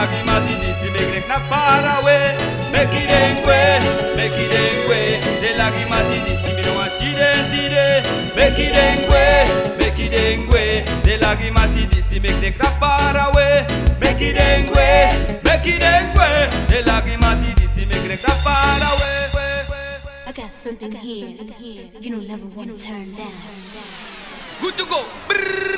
lágrimas di si make them not far away. Make it angry, make it angry. The lágrimas di si me no want she did Make it angry, make it angry. The lágrimas si make them not far away. Make it angry, make it angry. The lágrimas di si make them not far away. I got something here you don't never want to turn down. Good to go. Brrr,